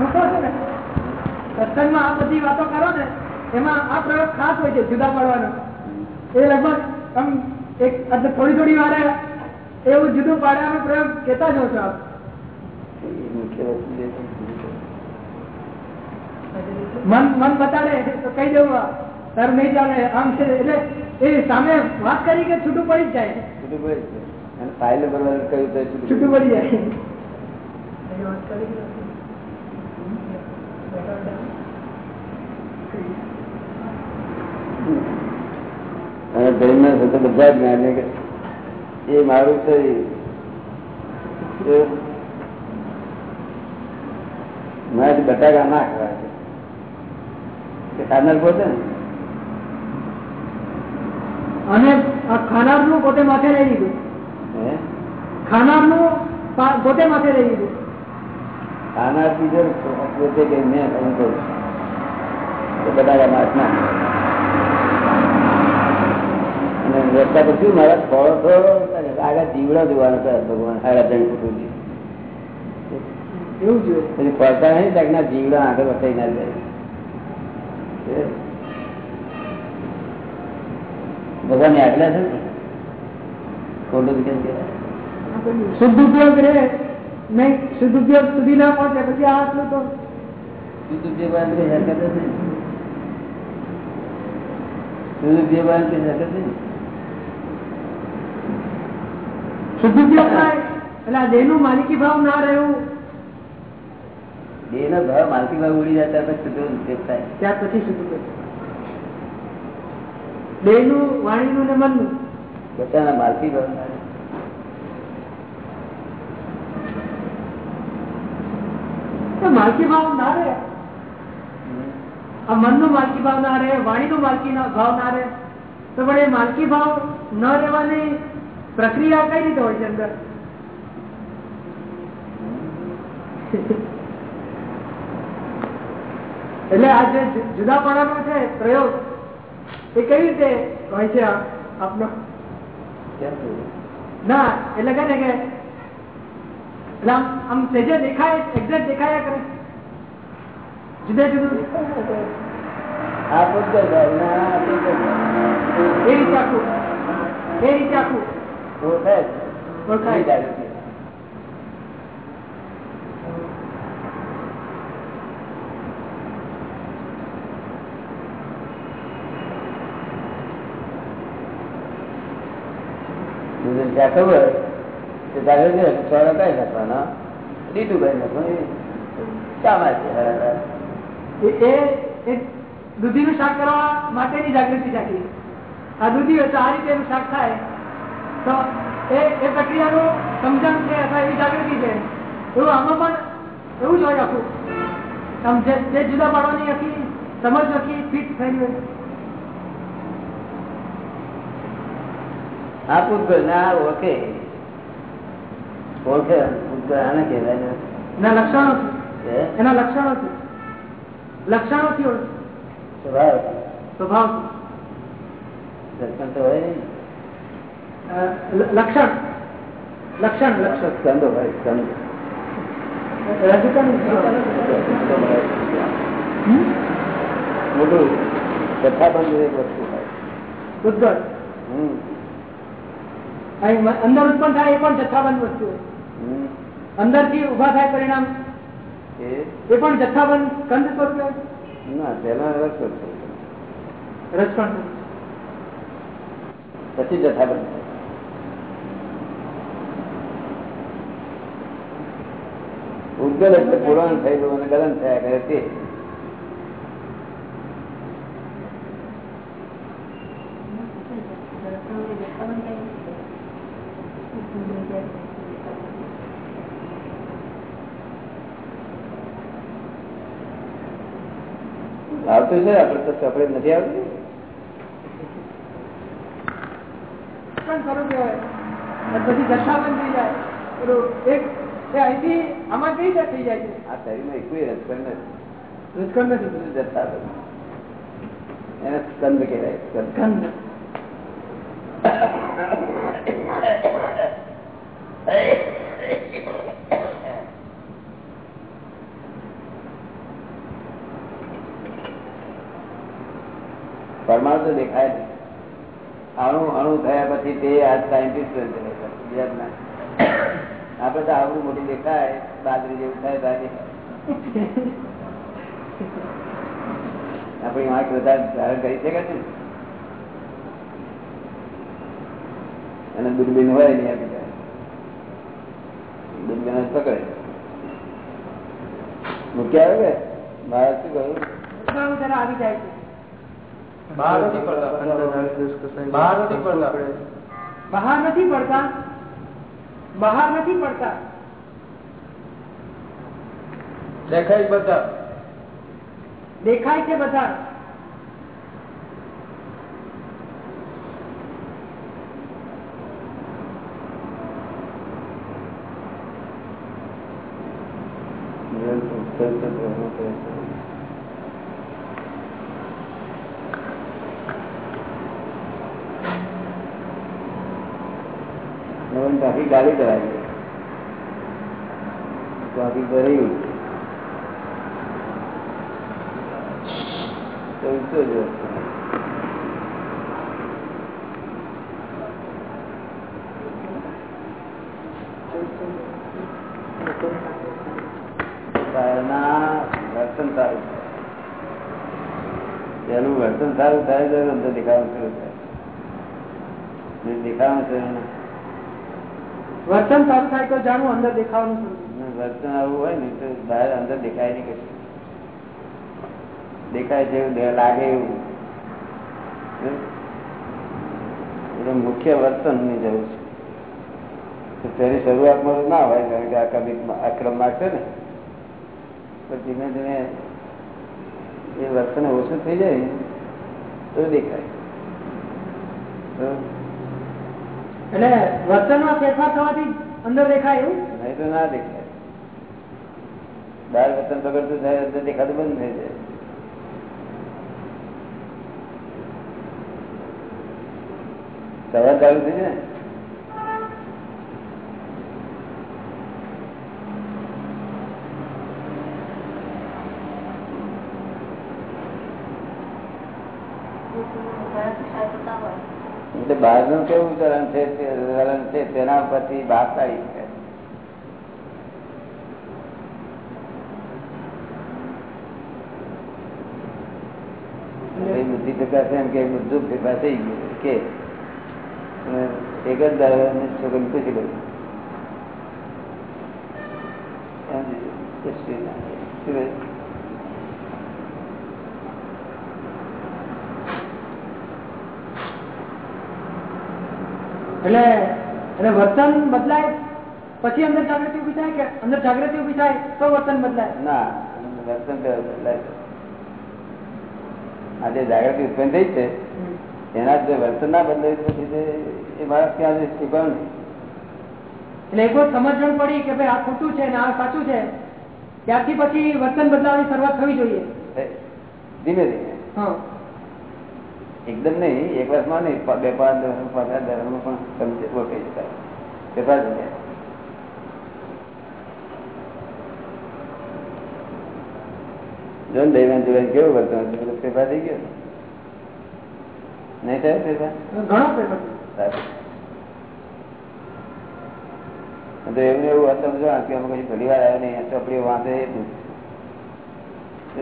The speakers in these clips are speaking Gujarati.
મૂકો છો ને સત્સંગમાં આ બધી વાતો કરો ને એમાં આ પ્રયોગ ખાસ હોય છે જુદા પાડવાનો. એ લગભગ આમ એક થોડી થોડી વારે એવું જુદું પાડવાનો પ્રયોગ કેતા જ છો આપ. મન મન બતાડે તો કહી દેવું તારું નહીં ચાલે આમ છે એટલે એ સામે વાત કરી કે છૂટું પડી જ જાય. છૂટું પડી જાય. અને ફાઇલ નંબર કહ્યું છૂટું પડી જાય. અને ધર્મ સાથે બધા જ્ઞાન એ મારું મારાથી બટાકા ના ખવા છે. ખાનાર પોતે ને? અને ખાનારનું પોતે માથે લઈ લીધું. હે? ખાનારનું પોતે માથે લઈ લીધું. ખાનાર જો પોતે કે મેં કહું તો બધા માસ અને પર શું મારા ફળો તો આગળ જીવડા જોવાનો ભગવાન સાડા ત્રણ સુધી એવું જોઈએ પછી ફરતા નહીં ત્યાં ના જીવડા આગળ વસાઈ ના જાય. ભગવાન આગલા છે ને? ખોટું કેમ કહેવાય? શુદ્ધ ઉપયોગ રે નહીં શુદ્ધ ઉપયોગ સુધી ના પહોંચે પછી આ આટલું તો? શુદ્ધ ઉપયોગ થાય એટલે આ દેહનું માલિકી ભાવ ના રહેવું બે નો ભાવ માલકી ભાવ ઉડી પછી શુદ્ધ ઉપયોગ થાય. ત્યાર પછી શુદ્ધ ઉપયોગ દેહનું વાણી નું ને મનનું માલકી ભાવ ના રહે. તો માલકી ભાવ ના રહે. આ મનનું માલકી ભાવ ના રહે વાણી નો માલકી ભાવ ના રહે. તો પણ એ માલકી ભાવ ન રહેવાની પ્રક્રિયા કઈ રીતે હોય છે અંદર? એટલે આ જે જુ- જુદા પાડાનો છે પ્રયોગ એ કઈ રીતે હોય છે આપનો? ના એટલે કહે ને કે આમ સેજે દેખાય એક્ઝેક્ટ દેખાયા કરે જુદા જુદું આ પોતે એ રીતે આખું એ રીતે આખું ઓળખાય જ. ઓળખાય. એ જાગૃતિ. દૂધ ચા ખબર દૂધીનું શાક કરવા માટેની જાગૃતિ રાખી આ દૂધી આ રીતે એનું શાક થાય. તો એ એ પ્રક્રિયાનું સમજણ છે અથવા એવી જાગૃતિ છે? એવું આમાં પણ એવું જ હોય આખું. આમ જે જુદા પાડવાની આખી સમજ આખી ફિટ થઈ હોય આ પૂતગલ ના ઓળખે. ઓળખે આને કહેવાય એના લક્ષણો? એના લક્ષણોથી લક્ષણોથી ઓળખે. સ્વભાવ. સ્વભાવ લક્ષણ તો હોય લક્ષણ. લક્ષણ લક્ષણ. સ્કંદો હોય સ્કંદ? મોટું જથ્થાબંધ એક વસ્તુ હોય. અહીં અંદર ઉત્પન્ન થાય એ પણ જથ્થાબંધ વસ્તુ હોય. અંદરથી ઊભા થાય પરિણામ? એ? પણ જથ્થાબંધ કંદ સ્વરૂપે? ના પેલા રસ રસપણ પછી જથ્થાબંધ. થાય. ઉદ્ગલ એટલે પુરાણ થયેલું અને ગલન થયા કરે તે આવતું છે આપડે તો આપણે નથી આવતું પણ સ્વરૂપે હોય અને પછી જથ્થાબંધ થઈ જાય પેલું એક એ અહીંથી આમાં કઈ રીતે થઈ જાય છે આ શરીરમાં કોઈ આપડે નથી. રસકણ નથી. આવતું એને સ્કંદ કહેવાય સ્કંદ ગંધ તો દેખાય નહીં અણુ અણુ થયા પછી તે આ સાયન્ટિસ્ટ આપડે તો આવડું મોટું દેખાય, બાજરી જેવું થાય બાજરી. આપણી વાંક વધારે કરી શકે છે અને દુર્બીન હોય નહીં દુર્બીન જ પકડે. મૂક્યા આવે કે? મારે શું કહ્યું આવી જાય છે. બહાર નથી પડતા બહાર નથી પડતા બહાર નથી પડતા બહાર નથી પડતા દેખાય બધા દેખાય છે બધા ટ્રાફિક ગાડી કરાવી ત્યાંથી ભરાયું. વર્તન સારું થાય. તો દેખાવાનું શરૂ થાય ને શરૂ વર્તન સારું થાય તો જાણવું અંદર દેખાવાનું વર્તન આવું હોય ને તો બહાર અંદર દેખાય નહીં કશું. દેખાય છે લાગે એવું. એટલે મુખ્ય વર્તનની જરૂર છે. તેની શરૂઆતમાં ના હોય, કારણ કે આ કવિ આક્રમ માગશે ને. તો ધીમે ધીમે એ વર્તન ઓછું થઈ જાય તો દેખાય. તો વર્તનમાં ફેરફાર થવાથી અંદર દેખાય એવું? નહીં તો ના દેખાય. બાર વતન પકડતું થાય અંદર દેખાતું બંધ થઈ જાય. સવાર ચાલુ થઈ જાય ને? એટલે બહારનું કેવું ચલણ છે તે ચલણ છે તેના પરથી બહાર કાઢી શકાય એ બુદ્ધિ પ્રકાશ એમ કે બધું ફેરફાર થઈ ગયું કે અને એક જ દાડો છોકરી પૂછી ગયું એમ કશું ના. શું કહ્યું? એટલે એટલે વર્તન બદલાય પછી અંદર જાગૃતિ ઊભી થાય કે અંદર જાગૃતિ ઊભી થાય તો વર્તન બદલાય? ના વર્તન બદલાય છે. આ જે જાગૃતિ ઉત્પન્ન થઈ છે. એના જે વર્તન ના બદલાય તો પછી એ માણસ ક્યાં શીખવાનું એટલે એક વખત સમજણ પડી કે ભાઈ આ ખોટું છે ને આ સાચું છે ત્યારથી પછી વર્તન બદલાવાની શરૂઆત થવી જોઈએ. ધીમે ધીમે. હા. એકદમ નહીં એક વર્ષમાં નહીં બે પાંચ ધોરણ પાંચ ધોરણમાં પણ સમજે ઓળખાઈ શકાય. જાય જો ને દૈવાન જીવન કેવું વર્તન હતું ફેરફાર થઈ ગયો. નહીં થયો ફેરફાર? ઘણો ફેરફાર. સારું. તો એવું એવું હતું જો કે અમે કઈ ઘણી વાર આવ્યો નહીં ચોપડીઓ વાંચે એટલું જ.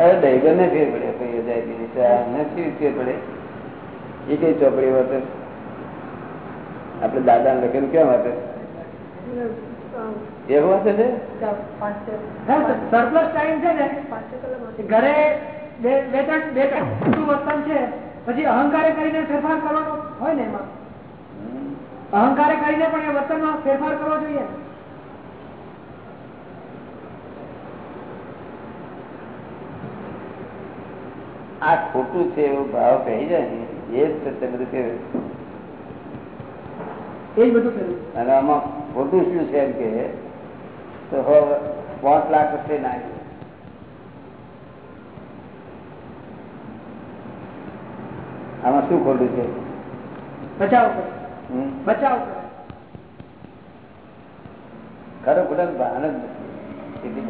અરે દૈગર ને ફેર પડે જાય ફેર એ કઈ ચોપડી વાત? આપડે દાદા ને લખેલું કેમ વાત? એવું વાંચે છે? સરપ્લસ ટાઈમ છે. ને ઘરે બે બે ત્રણ બે ત્રણ વર્તન છે પછી અહંકારે કરીને ફેરફાર કરવાનો હોય ને એમાં? અહંકારે કરીને પણ એ વર્તનમાં ફેરફાર કરવો જોઈએ? આ ખોટું છે એવો ભાવ કહી જાય ને એ જ સત્ય બધું કર્યું અને આમાં ખોટું શું છે એમ કે તો હવે પાંચ લાખ વચ્ચે નાખ્યું આમાં શું ખોટું છે? બચાવ? બચાવ ખરો ખોટા ભાન જ નથી. કેટલી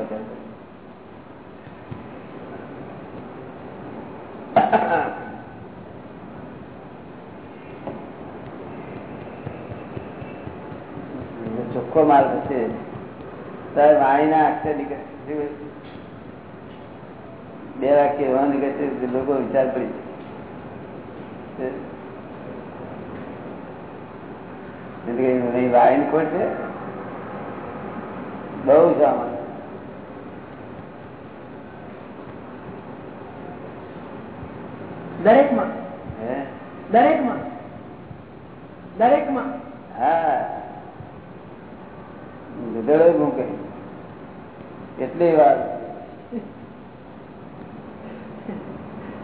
ચોખ્ખો માલ થશે તારે વાણી ના અક્ષર નીકળે બે વાક્ય એવા નીકળશે લોકો વિચાર પડી વાઈન ખોટ છે. બહુ સામાન દરેકમાં હે? દરેકમાં દરેકમાં હા. ગધેડો મૂકે. એટલી વાર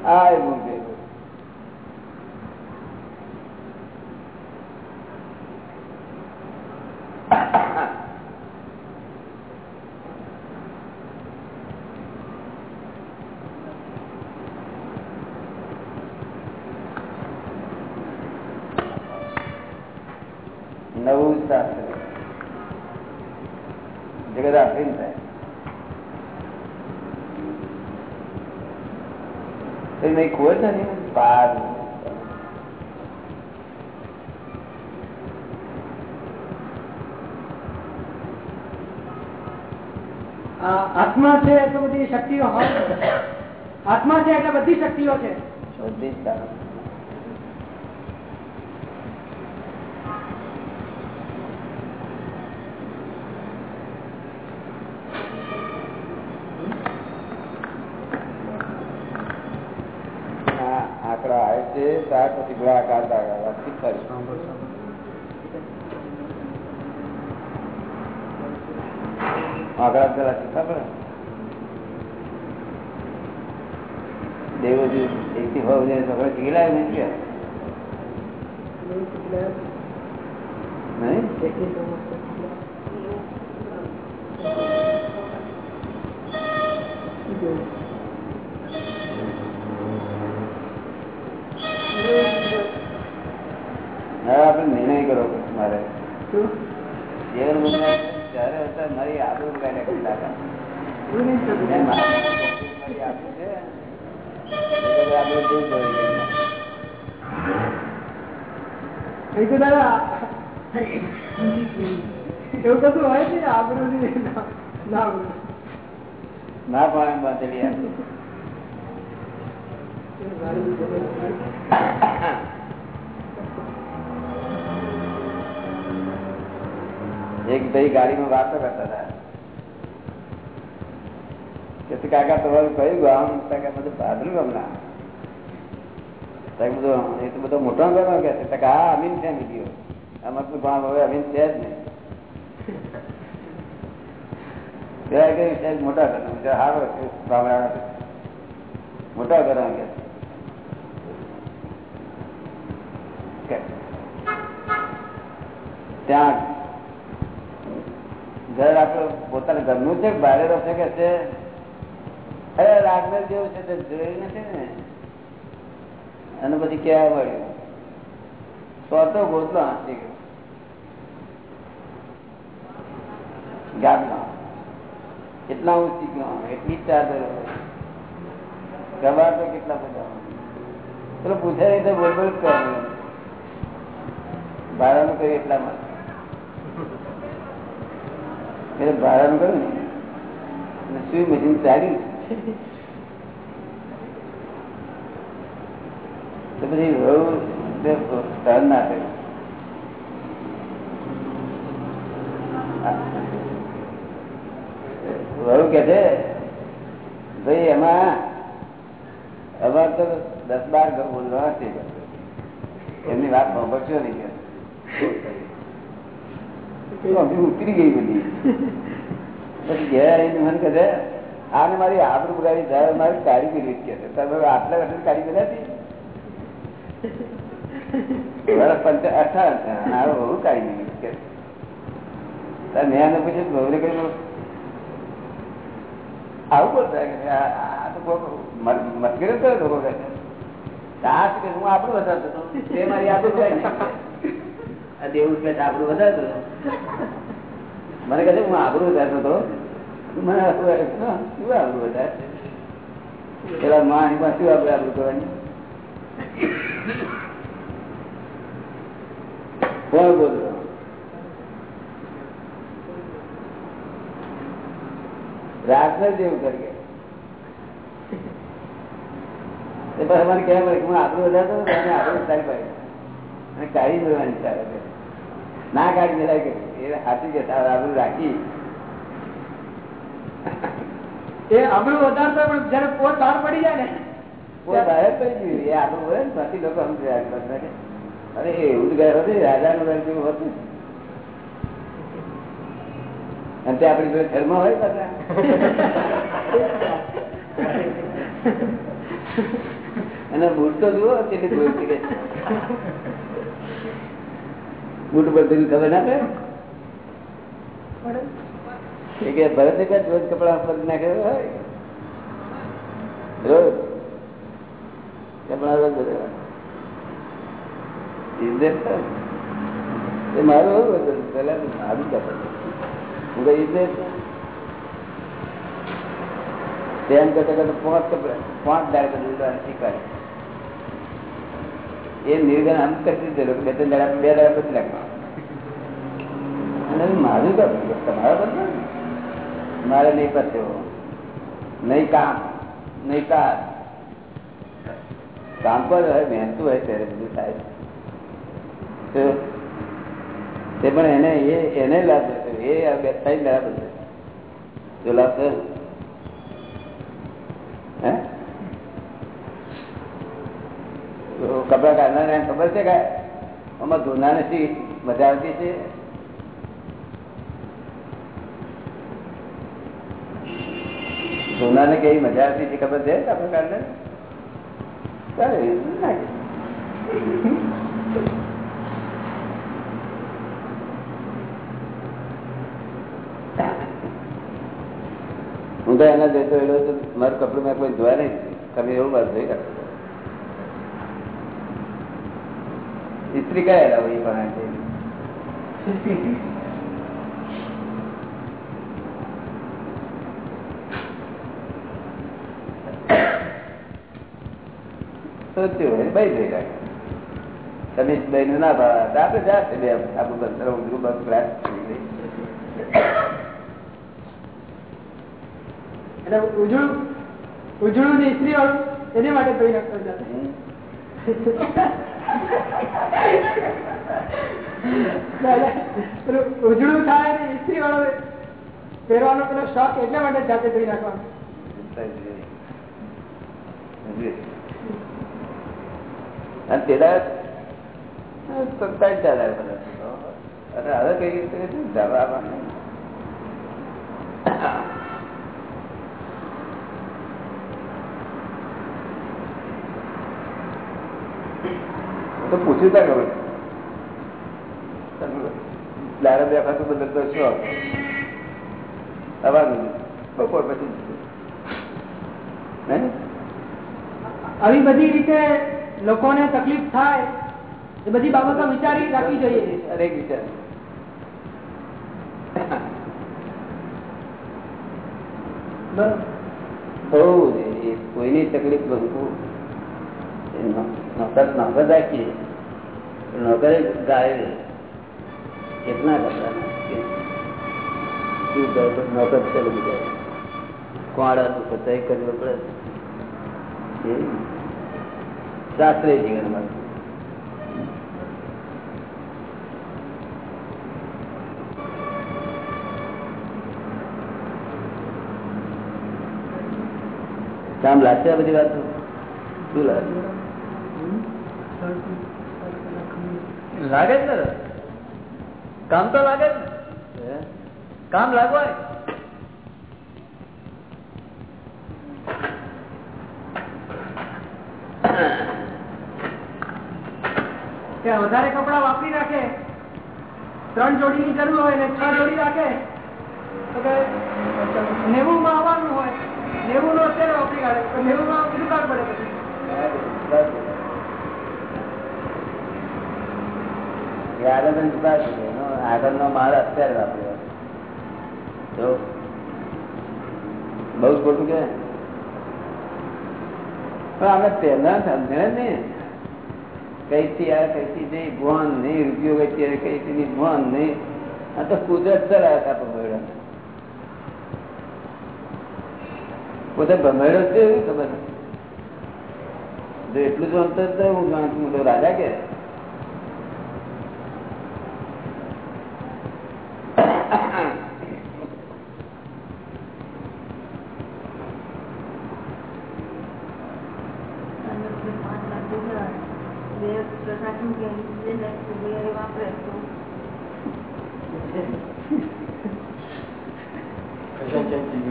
આ મૂકે નવું શાસ્ત્ર જગત આફરીન થાય તો મેં ખોટ નથી બાર આ આત્મા છે એટલે બધી શક્તિઓ હોય. આત્મા છે એટલે બધી શક્તિઓ છે. આંકડા આવે છે ત્યાર પછી ગોળાકાર દાખલા શીખવાડીશું આંકડા છે ખબર દેવજી એકથી ભાવ ને ના પાણી બાંધેલી આબરૂ. એક ભાઈ ગાડીમાં વાતો કરતા હતા કે તું કાકા તમારું કયું ગામ તો કે બધું ભાદરું ગામ ના તો કે બધું એ તો બધો મોટો ગામ કે છે તો કે હા અમીન છે બીજો અમારું તો ગામ હવે અમીન છે જ નહીં પેલા કે સાહેબ મોટા ઘર સારો છે મોટા ઘર કે. ત્યાં ઘર આપડે પોતાના ઘરનું છે કે બહાર રહેશે કે છે? અરે રાજમેર જેવું છે, તે જોયું નથી ને? અને પછી કેવા મળ્યું તો તો ગોતલો હાંસી ગયો ગામમાં. કેટલા ઊંચી ગયો એટલી ચાર ગવાર તો કેટલા બધા ચલો, પૂછાય નહીં તો બોલ બોલ કરવાનું. ભાડાનું એટલામાં એટલે ભાડાનું કર્યું ને. સુઈ મશીન ચાલી તો પછી તે સહન ના થયું. વહુ કે છે ભાઈ એમાં અમારે તો દસ બાર બોલવા છે એમની વાત સાંભળશો નહીં ઉતરી ગઈ બધી? પછી ઘેર આવીને કહે છે, આને મારી આબરૂ બગાડી જાય મારી ગયેલી કે છે. તમે આટલા વર્ષ કાઢી ગયેલા હતી વર્ષ પંચ અઠાર બહુ કાઢી મેં પૂછ્યું ગૌરી કહ્યું આવું બોલતા કે આ આ તો કોક મત- મતભેદ જ કરે લોકો કહે છે. કે આપણું વધારતો આપણું હતો. મને કહે હું આબરૂ વધારતો હતો મને. શું આવું વધારે પેલા માં શું આપણે આવું કરવાની કોણ બોલો રાત જેવું કરી અમારે કહેવા પડે હું આપણું વધારતો અને આપણું સારી પાડી અને કાઢી દેવાની છે. ના કાઢી મેળાય કે એ સાચી કે તારે આપણું રાખી. એ આપણું વધારતો પણ જયારે પોત બહાર પડી જાય ને કોઈ બહાર પડી ગયું. એ આપણું હોય ને પછી લોકો સમજે અરે એવું જ ગયા રાજા રાજાનું ઘર જેવું હતું. અને તે આપણી જોડે ધર્મ હોય પાછા. અને બૂટ તો જુઓ, કેટલી ભૂલ થઈ ગઈ બૂટ બધું ખબર ના પડે? ભરત રોજ કપડા પર નાખે રોજ? કપડા રોજ મારું પેલા સારું કપડ. તેમ કરતા કરતા પાંચ પાંચ દાડ બદલવા શીખવાડે એ નિર્ગણ આમ કરતી જ બે ત્રણ દાડા, બે દાડા પછી નાખવા અને મારું કપડું તમારા બદલ મારે નહીં પત્યો નહીં કામ, નહીં કાર કામ પર હોય, મહેનતું હોય ત્યારે બધું થાય. તો પણ એને એને લાભ એ બે થઈ દાડા બદલે જો તો કપડા કાઢનાર ખબર છે કે આમાં ધોના નથી મજા આવતી છે? ધોના ને કેવી મજા આવતી છે ખબર છે આપણે કાઢને ચાલે, નાખી. હું તો એના જતો એડો તો મારું કપડું મેં કોઈ જોયા નહીં. તમે એવું વાત જોઈ રાખો. ઇસ્ત્રી પણ છે. સોચ્યું હોય રાખે. તમે નું ભાવ આપડે આપણે બે આપણું બંધ બસ ક્લાસ એટલે ઉજળું ઉજળું ને સ્ત્રી વાળું એની માટે નાખતો જાતે. ઉજળું થાય ને ઇસ્ત્રી વાળો પહેરવાનો પેલો શોખ એટલા માટે જાતે ધોઈ નાખવાનો. અને હવે કઈ રીતે? તો પૂછ્યું તા ખબર દાડા બદલ તો શું આવવાનું. બપોર પછી આવી બધી રીતે લોકોને તકલીફ થાય એ બધી બાબતો વિચારી રાખવી જોઈએ. અરે વિચાર. બરાબર બહુ કોઈની તકલીફ બનવું નોકર નોકર રાખીએ નોકર ગાય કેટલા કરતા નોકર ચાલુ જાય કોણ સતાઈ કરવું પડે. શાસ્ત્રીય જીવનમાં. કામ લાગશે આ બધી વાત? શું લાગે? લાગે જ ને કામ તો લાગે જ ને? કામ લાગવાય. વધારે કપડા વાપરી રાખે. ત્રણ જોડીની જરૂર હોય ને છ જોડી રાખે. તો નેવું માં આવવાનું હોય. નેવું નો અત્યારે વાપરી કાઢે. તો નેવું માં કાઢ પડે પછી. એ પણ છે. એનો આગળનો માલ અત્યારે વાપર્યો જો બહુ જ ખોટું કે પણ અમે પહેલા સમજે ને કઈથી આ, કઈથી જઈ ભણ નહીં, રૂપિયો કઈ કઈથી ભણ નહીં. આ તો કુદરત ચલાવતા ભમેડો. પોતે ભમેડો છે એવું ખબર એટલું જ અંતર તો હું જાણું મોટો રાજા કે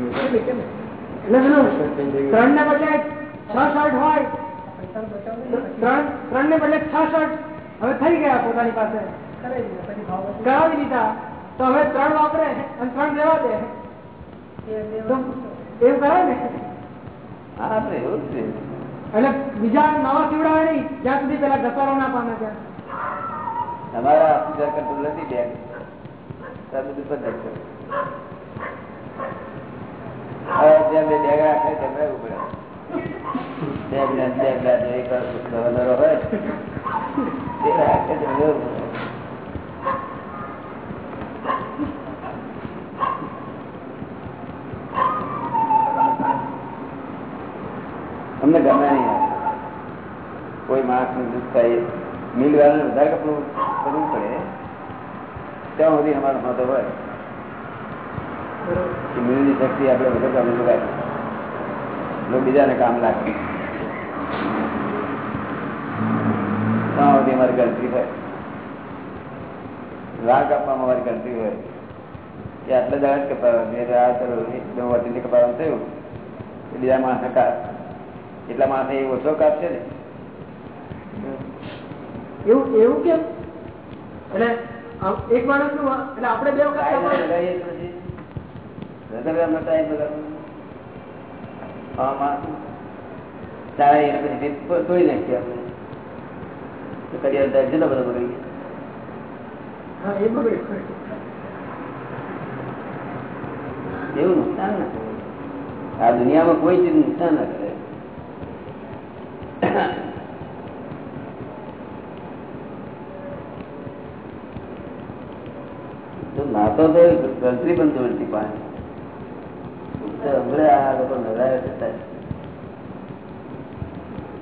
એટલે પેલું ત્રણ ને બદલે છ શર્ટ હોય ત્રણ ત્રણ ને બદલે છ શર્ટ હવે થઈ ગયા પોતાની પાસે કરાવી દીધા તો હવે ત્રણ વાપરે અને ત્રણ રહેવા દે તો એવું કરાય ને હા તો એવું છે. એટલે બીજા નવા સીવડાવે નહીં જ્યાં સુધી પેલા ઘસારો ના પામે ત્યાં. તમારા નથી બેગ તમે બધું પદ્ધત કરો જેમ બે બેગ રાખે તેમ રહેવું પડે બેગ ને બેગ લાગે એક ગવર્નરો હોય તે રાખે તેમ રહેવું પડે અમને ગમે નહીં કોઈ માણસનું દુઃખ થાય મિલ વાળાને વધારે કપડું કરવું પડે. ત્યાં સુધી અમારો મતો હોય. મિલની શક્તિ આપણે વધુ કામ લગાવી. બીજાને કામ લાગે. ત્યાં સુધી અમારી ગણતરી હોય. રાગ આપવામાં અમારી ગણતરી હોય. કે આટલા દાડા જ કપાવા બે ચલો એકદમ વટીને કપાવાનું થયું બીજા માણસ કા એટલા માણસ એ ઓછો કાપશે ને? એવું એવું કેમ? એટલે એક માણસનું એટલે આપણે બે એવું નુકસાન ના કરે. આ દુનિયામાં કોઈ ચીજ નુકસાન ના કરે. નાતો તો ગણતરી પણ દોડતી પાણી તો હમણાં આ લોકો નરાય થતા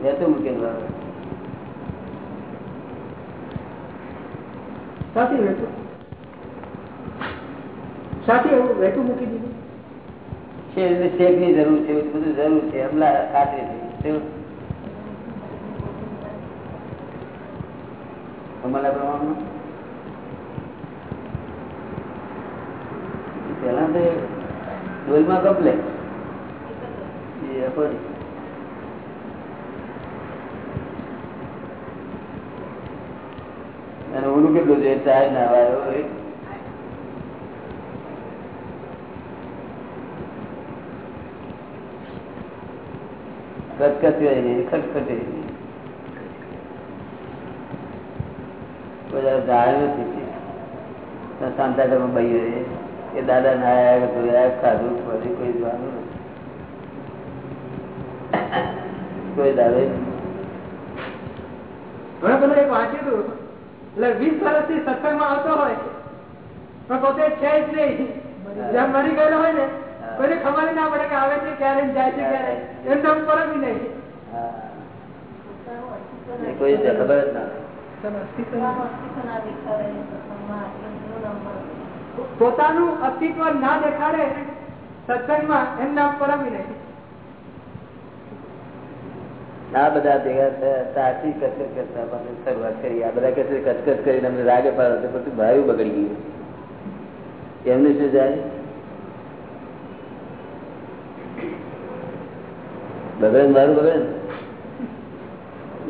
વેતું મૂકેલું આવે સાથી વેતું સાથી એવું વેતું મૂકી દીધું છે એટલે શેકની જરૂર છે એવું બધું જરૂર છે હમણાં ખાતરી થઈ તમારા પ્રમાણમાં? પેલા તો ડોલમાં કપલે ઊંડું કેટલું છે? ચાર ના વાયો કચકચી ખટખટી કોઈ નથી. કે દાદા ના આવ્યા કે ખાધું પછી કોઈ જવાનું. કોઈ દાદા એક વાંચ્યું હતું. એટલે વીસ વર્ષથી સત્સંગમાં આવતો હોય પણ પોતે છે જ નહીં. જેમ મરી ગયેલો હોય ને કોઈને ખબર ના પડે કે આવે છે ક્યારે જાય છે ક્યારે. એમ તો બી નહીં. કોઈ ખબર જ ના પોતાનું અસ્તિત્વ ના દેખાડે સત્સંગમાં એમ નામ પર બી નહીં. આ બધા ભેગા થયા સાચી કસરત કરતા શરૂઆત કરી. આ બધા કસરત કસરત કરીને અમને રાગે પાડો તો પછી ભાઈ બગડી ગયું. એમને શું જાય? બગડે મારું બગડે ને?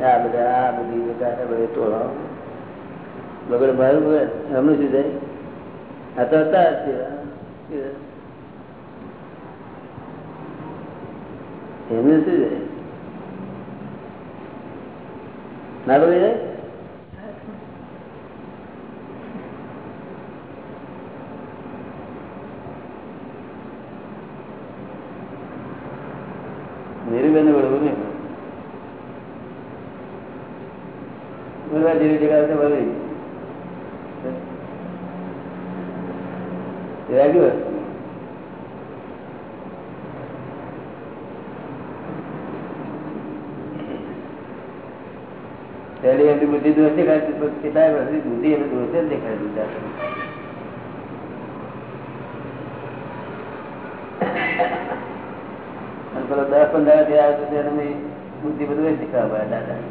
આ બધા, આ બધી બધા બધા ટોળો. બગડે મારું શું જાય આ તો હતા એમને શું જાય ના બગડી જાય ઉડવા જેવી જગ્યા તો બધી લાગ્યું પહેલી એમની બુદ્ધિ દોષ દેખાડતી પછી કેટલાય વર્ષની બુદ્ધિ એમને દોષ જ દેખાડી દીધા દસ પંદરથી આવ્યો તો અમે બુદ્ધિ બધું શીખવા પડ્યા દાદા.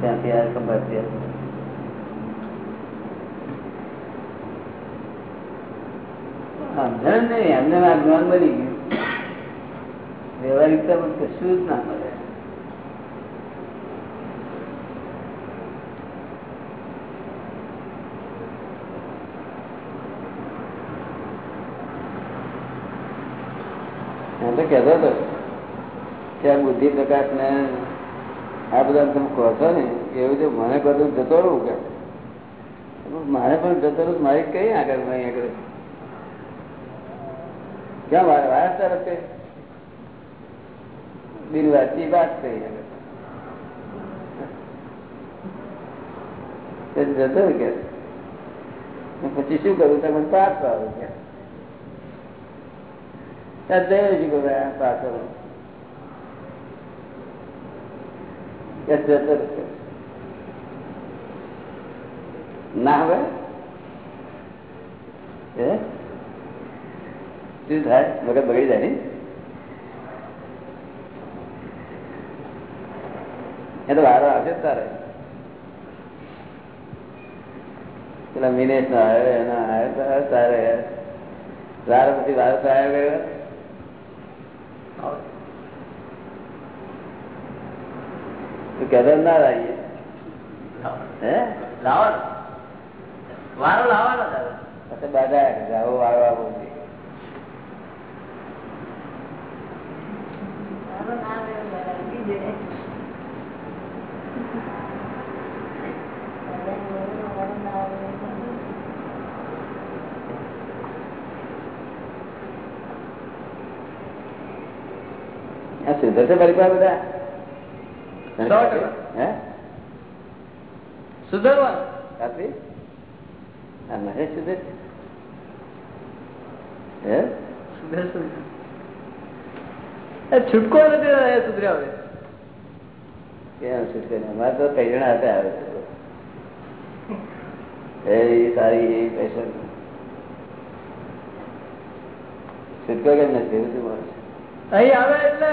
ત્યાંથી આ ખબર છે. આ જ્ઞાન બની ગયું. વ્યવહારિકતા પણ કશું જ ના મળે હું તો કહેતો હતો આ બુદ્ધિ પ્રકાશ ને આ બધા તમે કહો છો ને, એવું જો મને બધું જતો રહું કે? મારે પણ જતો રહું મારી કઈ આગળ નહીં આગળ? ક્યાં મારે વાર તરફ બિન વાંચી વાત થઈ જતો ને કે? પછી શું કરું? તમે પાસ વાળું કે? પાછળ ના હવે? શું થાય? મગજ બગડી જાય એ તો વારો આવશે તારે. પેલા મિનેશ નો આવ્યો, એનો આવ્યો તારે. તારે પછી વારો તો આવ્યો ગયો. તો કહેતો ના લાવીએ. હે? લાવવાનો. વારો લાવવાનો પછી બધા આવો વારો આવો સુધર છે પાસે બધા? હે? સુધરવાનું ખાતરી આ સુધર હે? છૂટકો નથી સુધર્યા હવે કેમ છૂટકે? અમારે તો કઈ જણા હતા આવે એ સારી એ પેશન છૂટકો કેમ નથી? એવું શું મારે અહીં આવે એટલે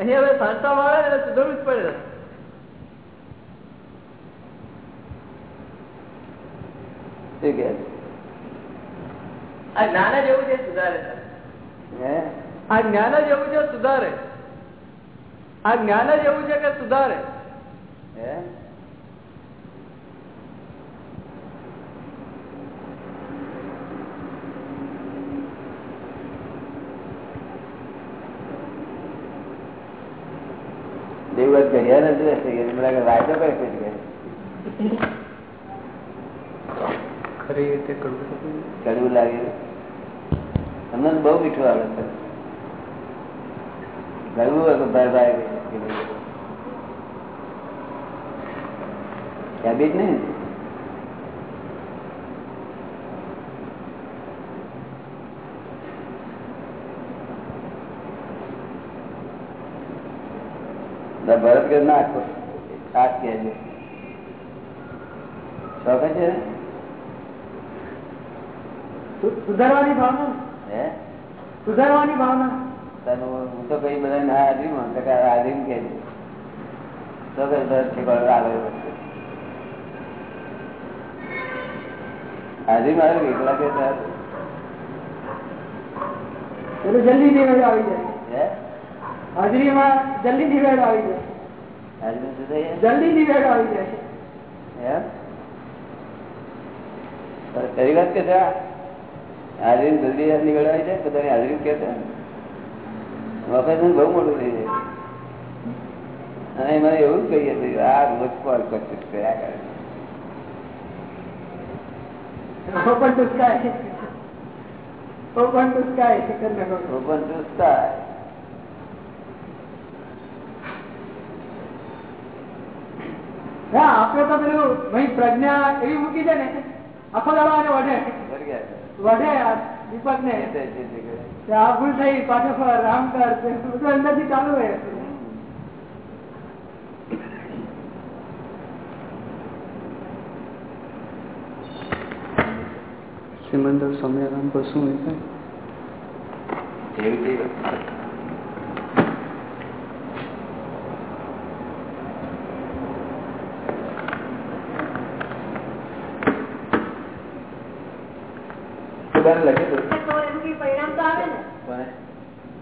અહીં હવે શાંતા વાળે એટલે સુધરવું જ પડે આ જ્ઞાન જ એવું છે સુધારે. હે? આ જ્ઞાન જ એવું છે સુધારે. આ જ્ઞાન જ એવું છે કે સુધારે. હે? દેવત ઘડિયા નથી રહેશે કે મને વાયદો કરે છે કડવું લાગે. તમને બહુ મીઠું આવે છે. ગળવું હોય તો ભાઈ ભાઈ હેબિટ નહીં ને ભરત કે ના ખાસ કહેજો શોખ છે સુધારવાની ભાવના? હે? સુધારવાની ભાવના? તને હું તો કઈ બધા ના હાજરી માં તો કે હાજરી કે તો કે દસ ઠેકાણ આવે હાજરી માં એકલા કે સર જલ્દી આવી જાય. હે? હાજરીમાં જલ્દી નિવેડો આવી જાય જલ્દી નિવેડો આવી જાય કઈ વાત કે હાજરી જલ્દી નીકળાય છે? બધાની હાજરી કે છે? વખત બહુ મોટું થઈ જાય. અને મને એવું જ કહીએ છીએ આ રોજ કોલ કોશિશ કર્યા કરે ઓપન ટુ પણ ઓપન પણ સ્કાય હા આપડે તો પેલું ભાઈ પ્રજ્ઞા એવી મૂકી દે ને આખો દાડો વઢે. વઢે. દીપક ને આ ભૂલ થઈ પાછો રામ કર તે બધું અંદરથી ચાલુ હોય સિમંદર સમયરામ પર શું હોય એવી કેવી વસ્તુ? બધાને લખી દો. તો એનું કઈ પરિણામ તો આવે ને કોને?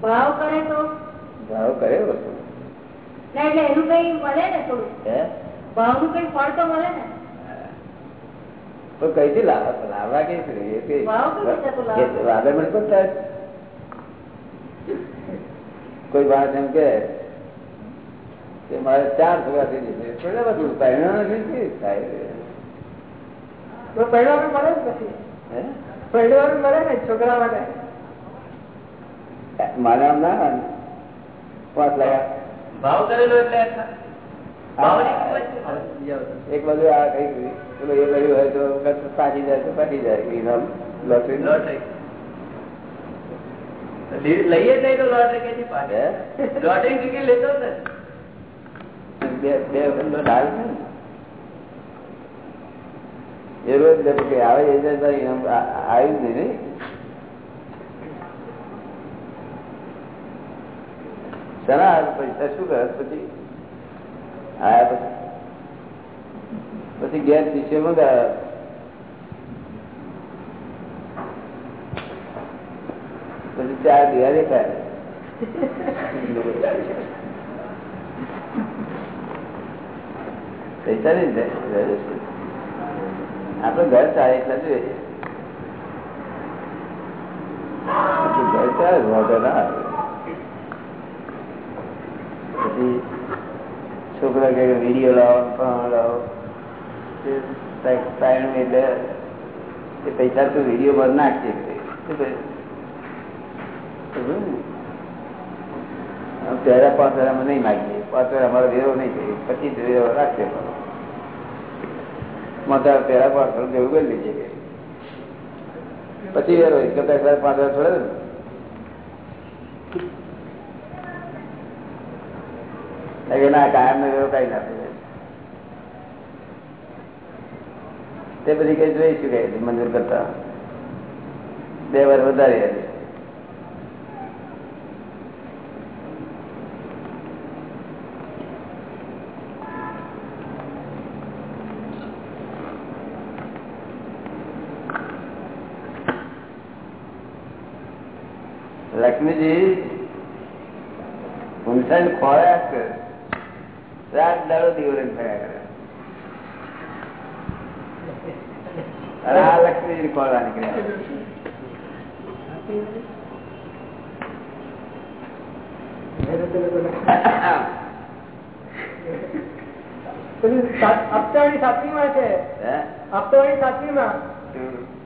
ભાવ કરે તો? ભાવ કરે વસ્તુ. એટલે એનું કઈ મળે ને થોડું? ભાવનું કઈ ફળ તો મળે ને? તો કઈથી લાવવા લાવવા કઈ છે? એ કઈ- વાત એમ કે કે મારે ચાર છોકરા થઈ જશે. બધું પરિણામ નથી થાય તો પહેરવાનું મળે ને પછી. હે? પહેરવાનું મળે ને છોકરા માટે? મારે ના ભાવ કરેલો એટલે એક બાજુ આ કઈ પેલો એ કર્યું હોય તો પાકી જાય તો પાકી જાય. ઇનામ લોટરી લોટરી લઈએ જ નહીં તો લોટરી? લોટરી ટિકિટ લેતો ને બે બે વખત આવે છે એ રોજ કે આવે એ આ- આવ્યું જ નહીં નહીં પૈસા શું કર પછી આયા પછી. ઘેર શિષ્ય મંગાયા પછી ચાર દિવાળી દેખાય. પૈસા નહીં આપડે ઘર ચાલે એટલા જોઈએ ઘર ચાલે, વાંધો ના આવે. પછી છોકરા કે વીડિયો લાવો ફોન લાવો. સાયણ એટલે એ પૈસા તું વીડિયો પર નાખજે પહેલા પાંચ હજાર અમે નહીં માગીએ. પાંચ હજાર અમારો વેરો નહીં થાય પચીસ વેરો રાખશે માતા પહેલા પાંચ હજાર જેવું કરી લીધે. પછી વેરો એક કરતા પાંચ હજાર છોડે ને? એટલે કે ના કાયમ નો વેરો કઈ ના થાય તે બધી કઈ જોઈશું કઈ મંજૂર કરતા બે વાર વધારે હતી લક્ષ્મીજી ઊંચાઈ ખોરાક કરે રાત દાડો દિવરણ થયા કરે આ લક્ષ્મીજી ખોરા નીકળ્યા.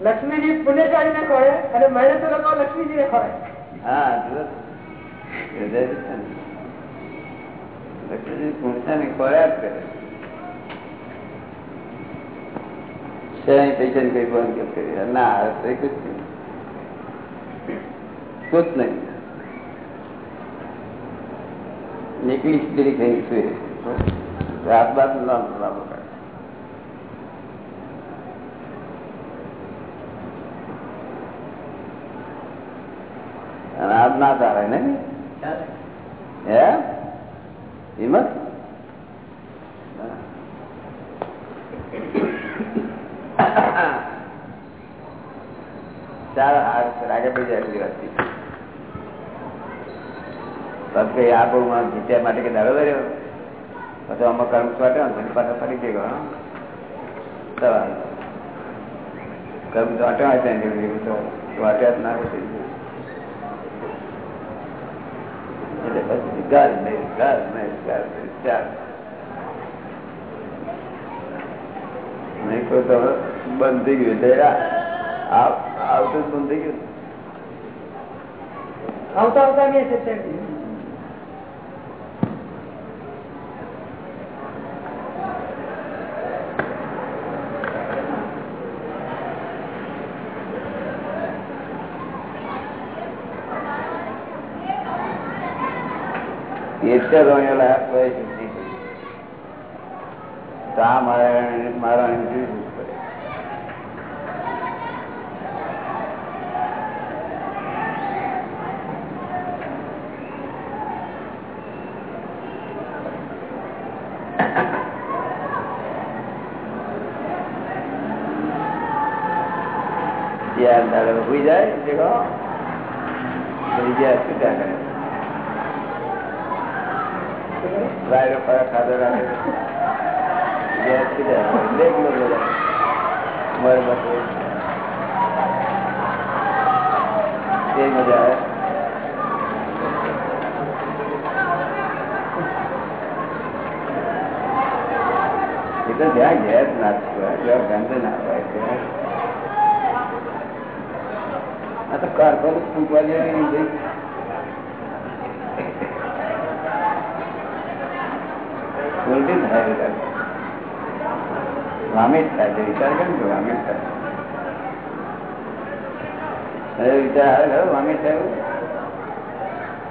લક્ષ્મીજી પુણ્યશાળી ને ખોળે અને મહેનત લોકો લક્ષ્મીજી ને ખોળે હા જુઓ. હૃદય છે ને. લક્ષ્મીજી ઊંચાઈ ખોરાક કરે શેની કઈ બંધ કરી ના હવે તો કઈ જ નહીં કુછ નહીં. નીકળી સ્ત્રી થઈ છે રાત બાદ આજ ના ચાલે ને? હે? જીત્યા માટે કે દાડો કર્યો પછી આમાં કર્મ ચોટ્યો પછી ફરી ગયો કર્મ ચોટ્યો ચોટ્યા જ ના એટલે પછી ગાલ નહીં ગાલ નહીં ગાલ નહીં, ચાલ. નહીં કોઈ તો બંધ થઈ ગયું આ- આવતું બંધ ગયું આવતા આવતા નિત્ય રોણેલા કોઈ શુદ્ધિ તો આ મારા મારા કેવી પડે યાર દાડો હોઈ જાય ત્યાં કરે. બધા. મર બસ એ મજા આવે. એ તો જ્યાં ગેસ નાખતું હોય ગંધ ના હોય આ તો કાર્બન ફૂંકવા જેવી નહીં ઉલટી થાય છે વિચાર કેમ વિચાર આવે ખરો વામિત થયું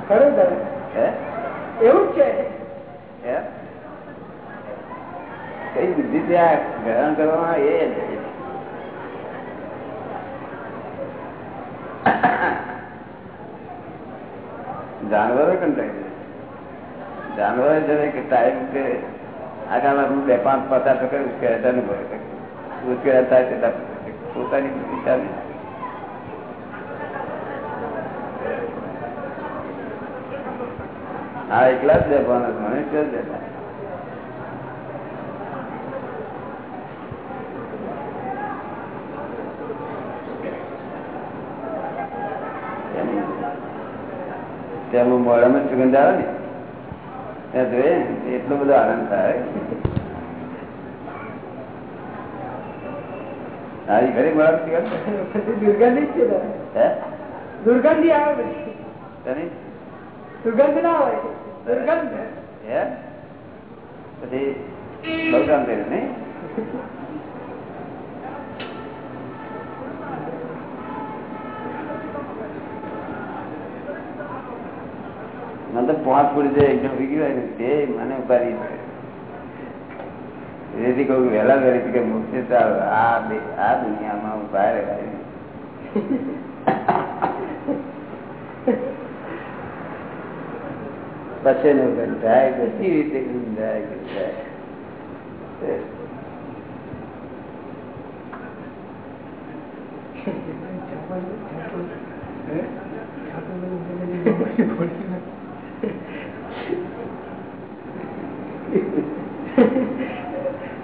ખરું છે કઈ બુદ્ધિ ત્યાં ગ્રહણ કરવામાં એ જાનવરો કંટાળી જાનવરો જ કે ટાઈમ કે આગળ હું બે, પાંચ પચાસ ટકા ઉશ્કેરાતા નહીં ભરે ઉશ્કેરાતા તેટલા પોતાની ચાલે હા, એકલા જ લેવાનો મનુષ્ય જ લેતા ત્યાં મોડામાં સુગંધ આવે ને? ત્યાં જોઈએ એટલો બધો આનંદ થાય. હારી ઘરે દુર્ગંધી દુર્ગંધી આવે સુગંધ ના હોય. દુર્ગંધ. હે? પછી બહુ કામ કર્યું નહીં? મને તો પાંચ ફૂટ જે એકદમ વીગી હોય ને તે મને ઉપાડી એથી કહું વહેલા વહેલી કે મુક્તિ આ આ દુનિયામાં હું બહાર. પછી નું ગંધાય બધી રીતે ગંધાય ગંધાય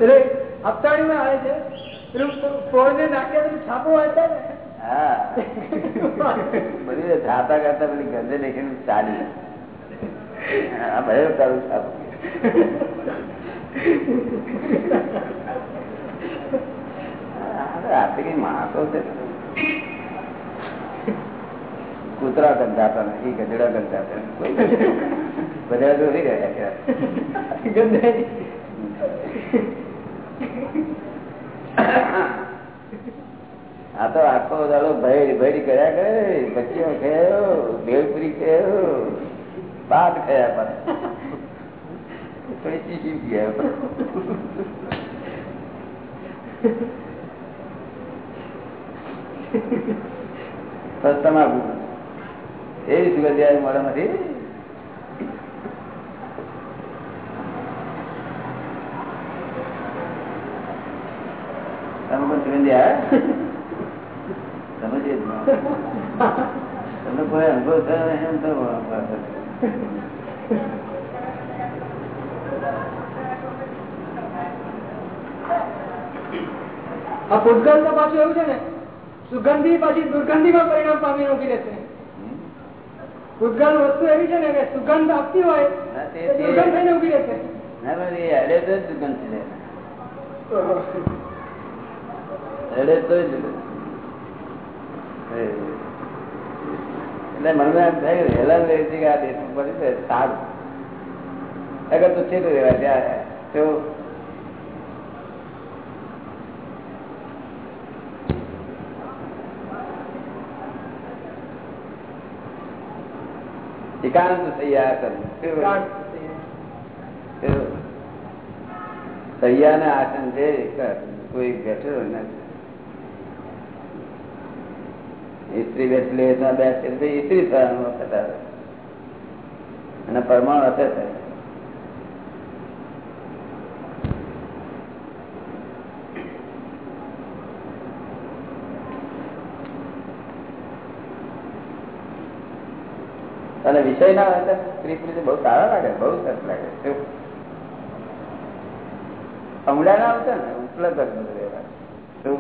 એટલે હપ્તાણી માં આવે છે. પેલું ફોર નાખે તો છાપો વાંચતા ને. હા. બધી થાતા કરતા બધી ગંધે દેખીને ચાલી. આ ભયો તારું છાપ. આપડે કઈ માણસો છે. કૂતરા ગંધાતા નથી ગધડા ગંધાતા. બધા રહી રહ્યા છે. ગંધાઈ આ તો આખો દાડો ભય ભયડી કર્યા કરે. બચ્ચીઓ ખાયો ભેળપુરી ખાયો બાદ ખયા પણ. ચીચી ગયા તમાકુ એવી સુગંધ મળે મોઢામાંથી તમને કોઈ અનુભવ થયો એમ તો આ પૂતગલ તો પાછું એવું છે ને સુગંધી પાછી દુર્ગંધી માં પરિણામ પામી ઊભી રહેશે ભૂતગલ વસ્તુ એવી છે ને કે સુગંધ આપતી હોય દુર્ગંધ થઈને ઊભી રહેશે ના એ અડે તો જ છે. તો. એટલે મને એમ થાય કે રહે છે કે આ દેશ ઉપર સારું. અગર તો છે રહેવા તો એકાંત તૈયાર કરવું? સૈયા ને આસન છે કોઈ બેઠેલો નથી. સ્ત્રી બેઠેલી બેસે સ્ત્રી થવાનું આવે. અને પરમાણુ અસર અને વિષય ના હોય સ્ત્રી પુરુષ બહુ સારા લાગે, બહુ સરસ લાગે. અમડા ના આવશે ને? ઉપલબ્ધ વ્યવહાર શું?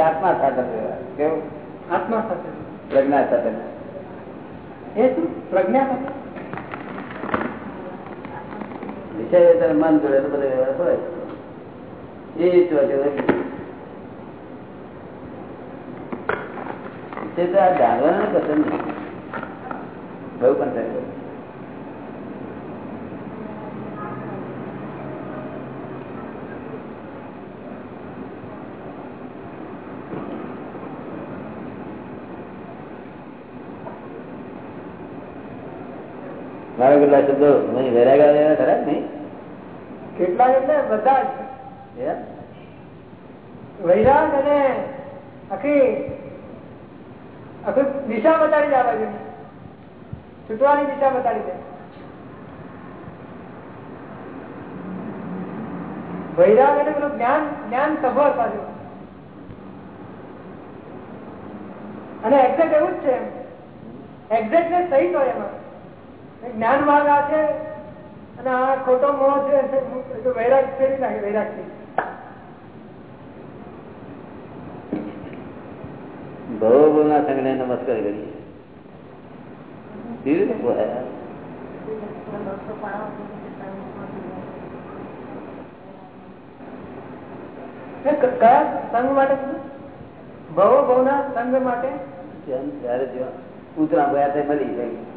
આત્મા સાથે વ્યવહાર કેવું? આત્મા સાથે. પ્રજ્ઞા સાથે. એ શું? પ્રજ્ઞા સાથે? વિષય મન જોડે તો બધો વ્યવહાર હોય. એ વિષય તો આ જાણવાનું પસંદ બહુ પણ થાય. મારા કેટલા શબ્દો વૈરાગ ખરા નહીં. કેટલા એટલે બધા જ. વૈરાગ અને આખી આખી દિશા બતાડી દે આ છૂટવાની દિશા બતાડી દે. વૈરાગ એટલે પેલું જ્ઞાન જ્ઞાન સભર પાછું. અને એક્ઝેક્ટ એવું જ છે. એક્ઝેક્ટ ને સહિત હોય એમાં. જ્ઞાન માર્ગ આ છે અને આ ખોટો મોહ છે વૈરાગ ફેરી નાખે વૈરાગથી ભવોના સંગને નમસ્કાર કરીએ. કયા સંઘ માટે ભવો ભવના સંઘ માટે? કૂતરા ગયા તે મળી જાય.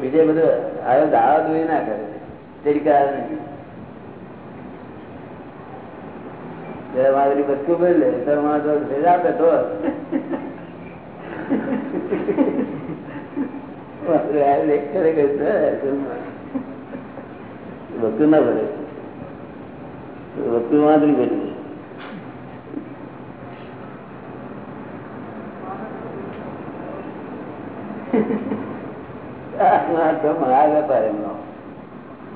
બીજે બધું આવ્યો દાવા દોઈ ના કરે. તરીકે આવે નહીં. મારી બચકું બોલી લે ત્યારે મારા તો આપે તો. લેક્ચરે વસ્તુ ના વેપાર એમનો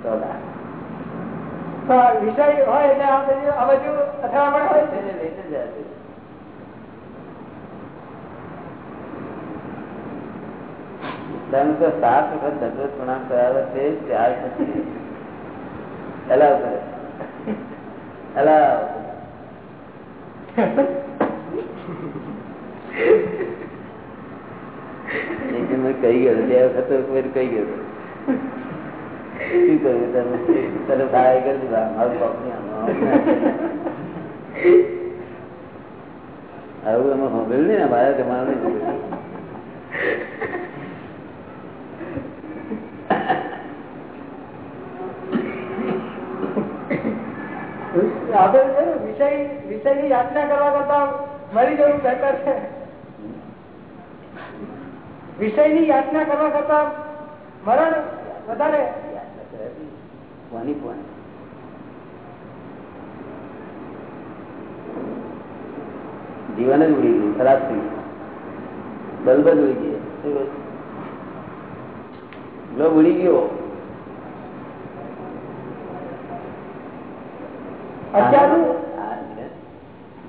સોદા તો આ વિષય હોય એટલે આ બાજુ આ બાજુ અથડામણ હોય છે? તમે તો સાત વખત દરરોજ પ્રણામ કરાવે છે ત્યાર પછી એલાવ કરે મેં કહી ગયો, બે વખત કહી ગયો. શું કહ્યું તમે? તને સહાય કરી દીધા મારું આવું એમાં સાંભળ્યું ને મારા જમાનું નહીં સાંભળ્યું. આપણે છે ને, વિષય, વિષયની યાચના કરવા કરતા મરી જવું બહેતર છે. વિષયની યાચના કરવા કરતા મરણ વધારે. કોની કોની જીવન જ ઉડી ગયું, ખરાબ થઈ ગયું. બલ્બ જ ઉડી ગયો. શું કહ્યું? ગ્લોબ ઉડી ગયો.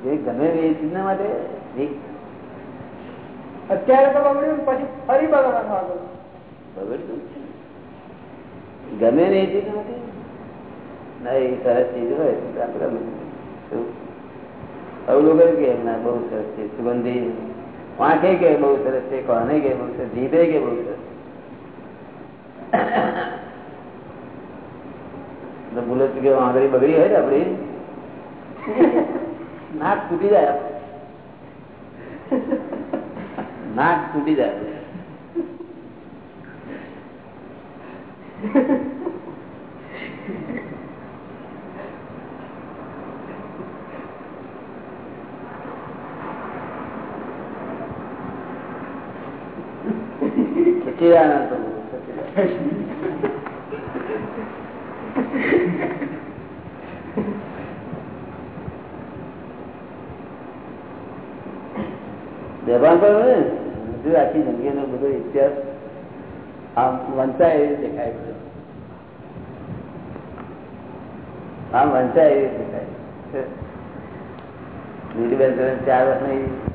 જે ગમે એ ચીજના માટે અત્યારે તો બગડ્યું પછી ફરી બગડવાનું આગળ. બગડતું ગમે ને એ ચીજ માટે. ના એ સરસ ચીજ હોય લોકો કે ના બહુ સરસ છે સુગંધી. વાંખે કે બહુ સરસ છે કોને કે બહુ સરસ જીભે કે બહુ સરસ. ભૂલ ચૂકે આંગળી બગડી હોય ને આપડી નાક તૂટી જાય. નાક તૂટી જાય. સચિદાનંદ પ્રભુ સચિદાનંદ. બેભાન પર ને, બધું આખી જિંદગીનો બધો ઇતિહાસ આમ વંચાય એવી દેખાય બધો આમ વંચાય એવી દેખાય ચાર વર્ષની